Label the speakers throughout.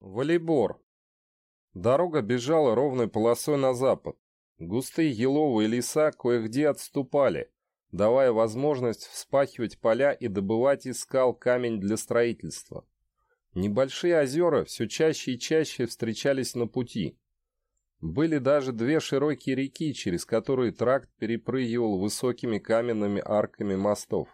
Speaker 1: Волейбор. Дорога бежала ровной полосой на запад. Густые еловые леса кое-где отступали, давая возможность вспахивать поля и добывать из скал камень для строительства. Небольшие озера все чаще и чаще встречались на пути. Были даже две широкие реки, через которые тракт перепрыгивал высокими каменными арками мостов.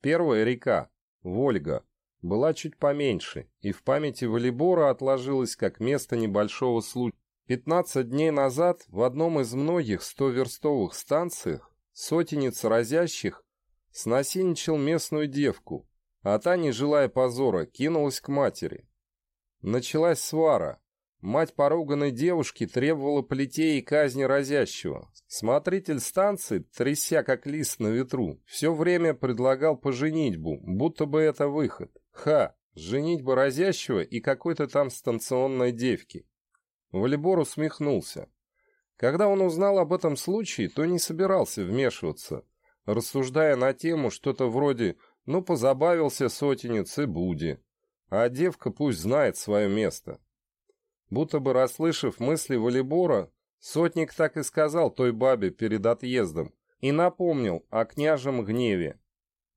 Speaker 1: Первая река, Вольга, была чуть поменьше, и в памяти волейбора отложилась как место небольшого случая. 15 дней назад в одном из многих 100-верстовых станциях сотенец разящих снасильничал местную девку, а та, не желая позора, кинулась к матери. Началась свара. Мать поруганной девушки требовала плетей и казни разящего. Смотритель станции, тряся как лист на ветру, все время предлагал поженитьбу, будто бы это выход. Ха, женитьба разящего и какой-то там станционной девки. Волейбор усмехнулся. Когда он узнал об этом случае, то не собирался вмешиваться, рассуждая на тему что-то вроде «ну, позабавился сотенец и буди», а девка пусть знает свое место. Будто бы расслышав мысли волейбора, сотник так и сказал той бабе перед отъездом и напомнил о княжем гневе.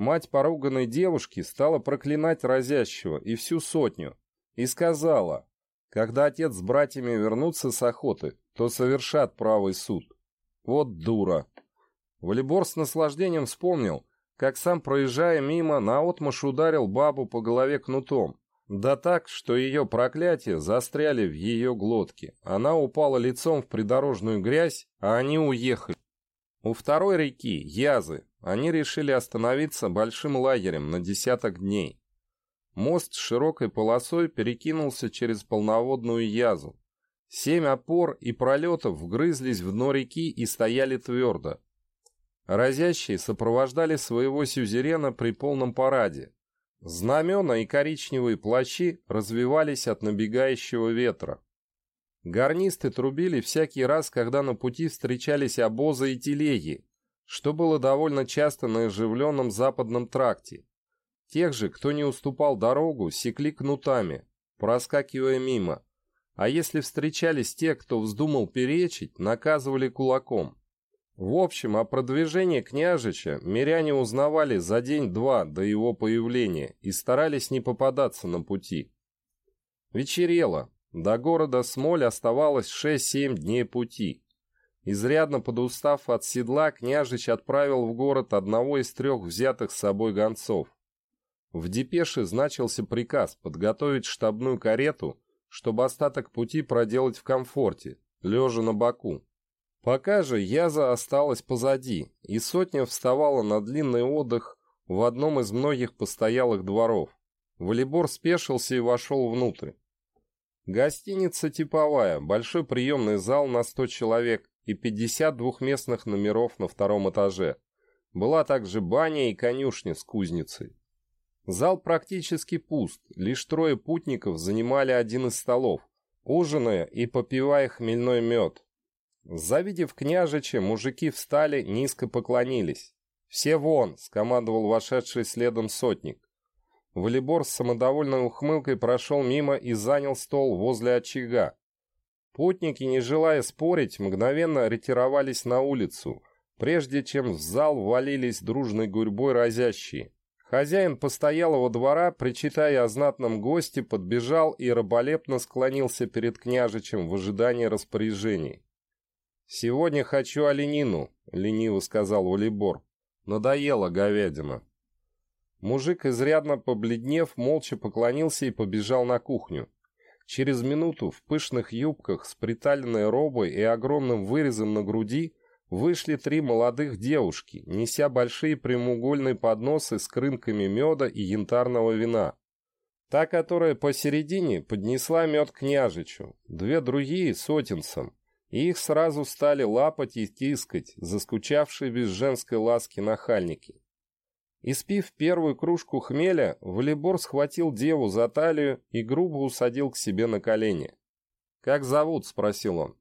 Speaker 1: Мать поруганной девушки стала проклинать разящего и всю сотню и сказала, когда отец с братьями вернутся с охоты, то совершат правый суд. Вот дура. Волейбор с наслаждением вспомнил, как сам, проезжая мимо, наотмашь ударил бабу по голове кнутом. Да так, что ее проклятия застряли в ее глотке. Она упала лицом в придорожную грязь, а они уехали. У второй реки, Язы, они решили остановиться большим лагерем на десяток дней. Мост с широкой полосой перекинулся через полноводную Язу. Семь опор и пролетов вгрызлись в дно реки и стояли твердо. Разящие сопровождали своего сюзерена при полном параде. Знамена и коричневые плащи развивались от набегающего ветра. Гарнисты трубили всякий раз, когда на пути встречались обозы и телеги, что было довольно часто на оживленном западном тракте. Тех же, кто не уступал дорогу, секли кнутами, проскакивая мимо, а если встречались те, кто вздумал перечить, наказывали кулаком. В общем, о продвижении княжича миряне узнавали за день-два до его появления и старались не попадаться на пути. Вечерело, до города Смоль оставалось 6-7 дней пути. Изрядно подустав от седла, княжич отправил в город одного из трех взятых с собой гонцов. В депеше значился приказ подготовить штабную карету, чтобы остаток пути проделать в комфорте, лежа на боку. Пока же Яза осталась позади, и сотня вставала на длинный отдых в одном из многих постоялых дворов. Волейбор спешился и вошел внутрь. Гостиница типовая, большой приемный зал на 100 человек и 50 двухместных номеров на втором этаже. Была также баня и конюшня с кузницей. Зал практически пуст, лишь трое путников занимали один из столов, ужиная и попивая хмельной мед. Завидев княжича, мужики встали, низко поклонились. «Все вон!» — скомандовал вошедший следом сотник. Волейбор с самодовольной ухмылкой прошел мимо и занял стол возле очага. Путники, не желая спорить, мгновенно ретировались на улицу, прежде чем в зал ввалились дружной гурьбой разящие. Хозяин постоялого двора, причитая о знатном госте, подбежал и раболепно склонился перед княжичем в ожидании распоряжений. «Сегодня хочу оленину», — лениво сказал Волейбор. «Надоела говядина». Мужик, изрядно побледнев, молча поклонился и побежал на кухню. Через минуту в пышных юбках с приталенной робой и огромным вырезом на груди вышли три молодых девушки, неся большие прямоугольные подносы с крынками меда и янтарного вина. Та, которая посередине, поднесла мед княжичу, две другие — сотенцам, и их сразу стали лапать и тискать, заскучавшие без женской ласки нахальники. Испив первую кружку хмеля, волейбор схватил деву за талию и грубо усадил к себе на колени. «Как зовут?» — спросил он.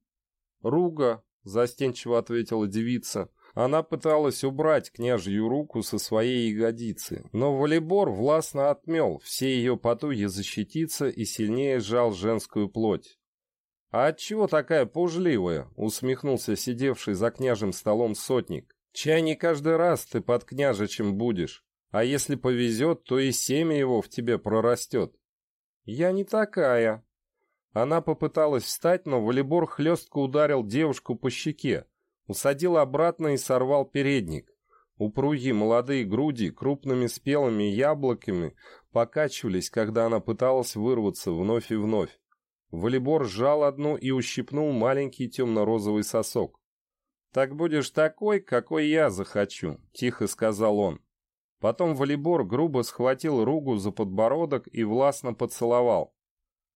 Speaker 1: «Руга», — застенчиво ответила девица. Она пыталась убрать княжью руку со своей ягодицы, но волейбор властно отмел все ее потуги защититься и сильнее сжал женскую плоть. «А отчего такая пужливая?» — усмехнулся сидевший за княжим столом сотник. «Чай не каждый раз ты под княжичем будешь, а если повезет, то и семя его в тебе прорастет». «Я не такая». Она попыталась встать, но волейбор хлестко ударил девушку по щеке, Усадил обратно и сорвал передник. Упругие молодые груди крупными спелыми яблоками покачивались, когда она пыталась вырваться вновь и вновь. Волейбор сжал одну и ущипнул маленький темно-розовый сосок. «Так будешь такой, какой я захочу», — тихо сказал он. Потом волейбор грубо схватил Ругу за подбородок и властно поцеловал.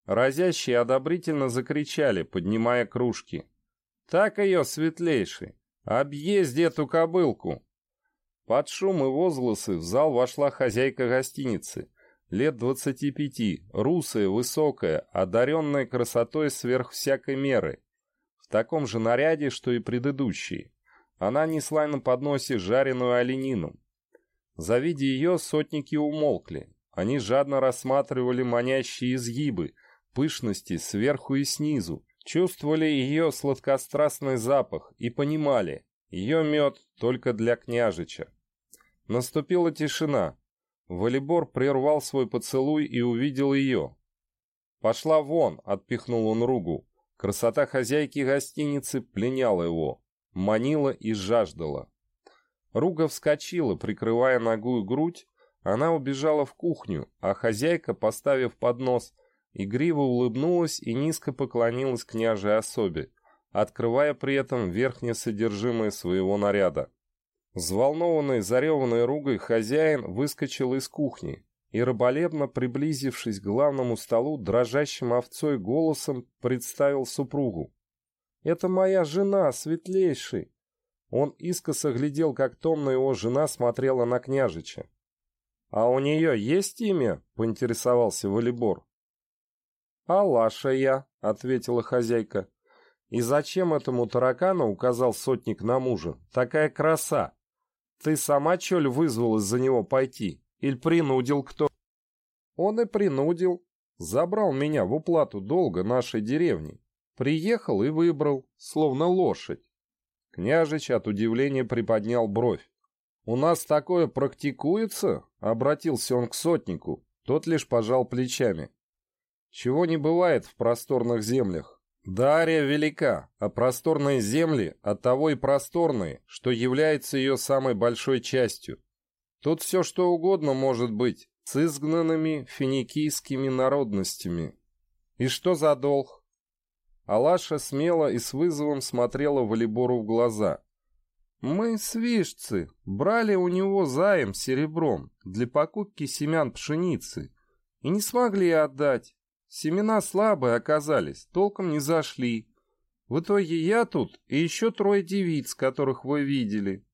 Speaker 1: Разящие одобрительно закричали, поднимая кружки. Так ее, светлейший. Объезди эту кобылку. Под шум и возгласы в зал вошла хозяйка гостиницы. Лет двадцати пяти, русая, высокая, одаренная красотой сверх всякой меры. Таком же наряде, что и предыдущие. Она несла на подносе жареную оленину. Завидя ее, сотники умолкли. Они жадно рассматривали манящие изгибы, пышности сверху и снизу, Чувствовали ее сладкострастный запах и понимали, ее мед только для княжича. Наступила тишина. Волейбор прервал свой поцелуй и увидел ее. «Пошла вон!» — отпихнул он ругу. Красота хозяйки гостиницы пленяла его, манила и жаждала. Руга вскочила, прикрывая ногую грудь, она убежала в кухню, а хозяйка, поставив поднос, Игриво улыбнулась и низко поклонилась княжей особе, открывая при этом верхнее содержимое своего наряда. Взволнованный, зареванной ругой хозяин выскочил из кухни и, раболепно приблизившись к главному столу, дрожащим овцой голосом представил супругу. «Это моя жена, светлейший!» Он искоса глядел, как томно его жена смотрела на княжича. «А у нее есть имя?» — поинтересовался Валибор. «Алаша я», — ответила хозяйка. «И зачем этому таракану, — указал сотник на мужа, — такая краса? Ты сама, чё вызвал из за него пойти? Или принудил кто?» «Он и принудил. Забрал меня в уплату долга нашей деревни. Приехал и выбрал, словно лошадь». Княжич от удивления приподнял бровь. «У нас такое практикуется?» — обратился он к сотнику. Тот лишь пожал плечами чего не бывает в просторных землях. Дарья велика, а просторные земли оттого и просторные, что является ее самой большой частью. Тут все что угодно может быть с изгнанными финикийскими народностями. И что за долг? Алаша смело и с вызовом смотрела Валибору в глаза. «Мы, свижцы, брали у него заем серебром для покупки семян пшеницы и не смогли отдать. Семена слабые оказались, толком не зашли. В итоге я тут и еще трое девиц, которых вы видели.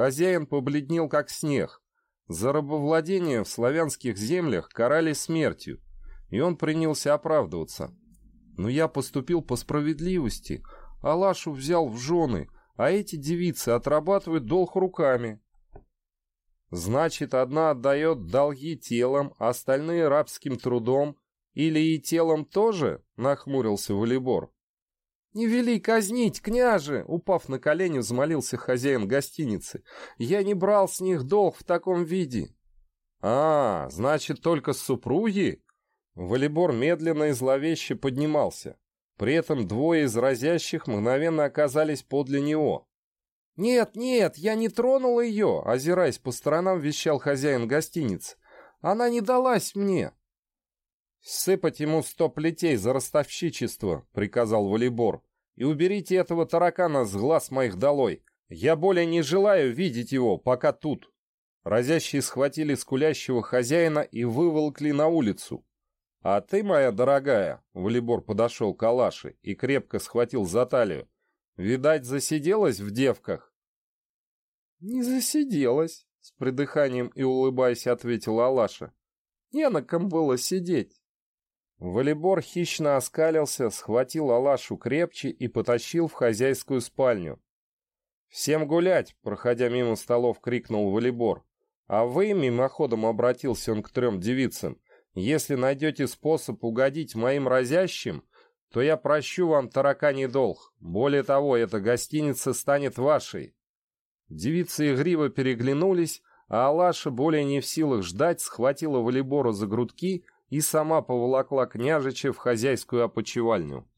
Speaker 1: Хозяин побледнел, как снег. За рабовладение в славянских землях карали смертью, и он принялся оправдываться. Но я поступил по справедливости, Алашу взял в жены, а эти девицы отрабатывают долг руками. Значит, одна отдает долги телом, а остальные рабским трудом, или и телом тоже?» — нахмурился Валибор. «Не вели казнить, княже!» — упав на колени, взмолился хозяин гостиницы. «Я не брал с них долг в таком виде». «А, значит, только с супруги?» Валибор медленно и зловеще поднимался. При этом двое из разящих мгновенно оказались подле него. «Нет, нет, я не тронул ее!» — озираясь по сторонам, вещал хозяин гостиницы. «Она не далась мне!» «Сыпать ему сто плетей за ростовщичество», — приказал Валибор. «И уберите этого таракана с глаз моих долой. Я более не желаю видеть его, пока тут». Разящие схватили скулящего хозяина и выволкли на улицу. «А ты, моя дорогая», — Валибор подошел к Алаше и крепко схватил за талию, «видать, засиделась в девках?» «Не засиделась», — с придыханием и улыбаясь ответила Алаша. «Не на ком было сидеть». Валибор хищно оскалился, схватил Алашу крепче и потащил в хозяйскую спальню. «Всем гулять!» — проходя мимо столов, крикнул волейбор. «А вы, мимоходом обратился он к трем девицам, если найдете способ угодить моим разящим, то я прощу вам тараканий долг. Более того, эта гостиница станет вашей». Девицы игриво переглянулись, а Алаша, более не в силах ждать, схватила волейбора за грудки и сама поволокла княжича в хозяйскую опочивальню.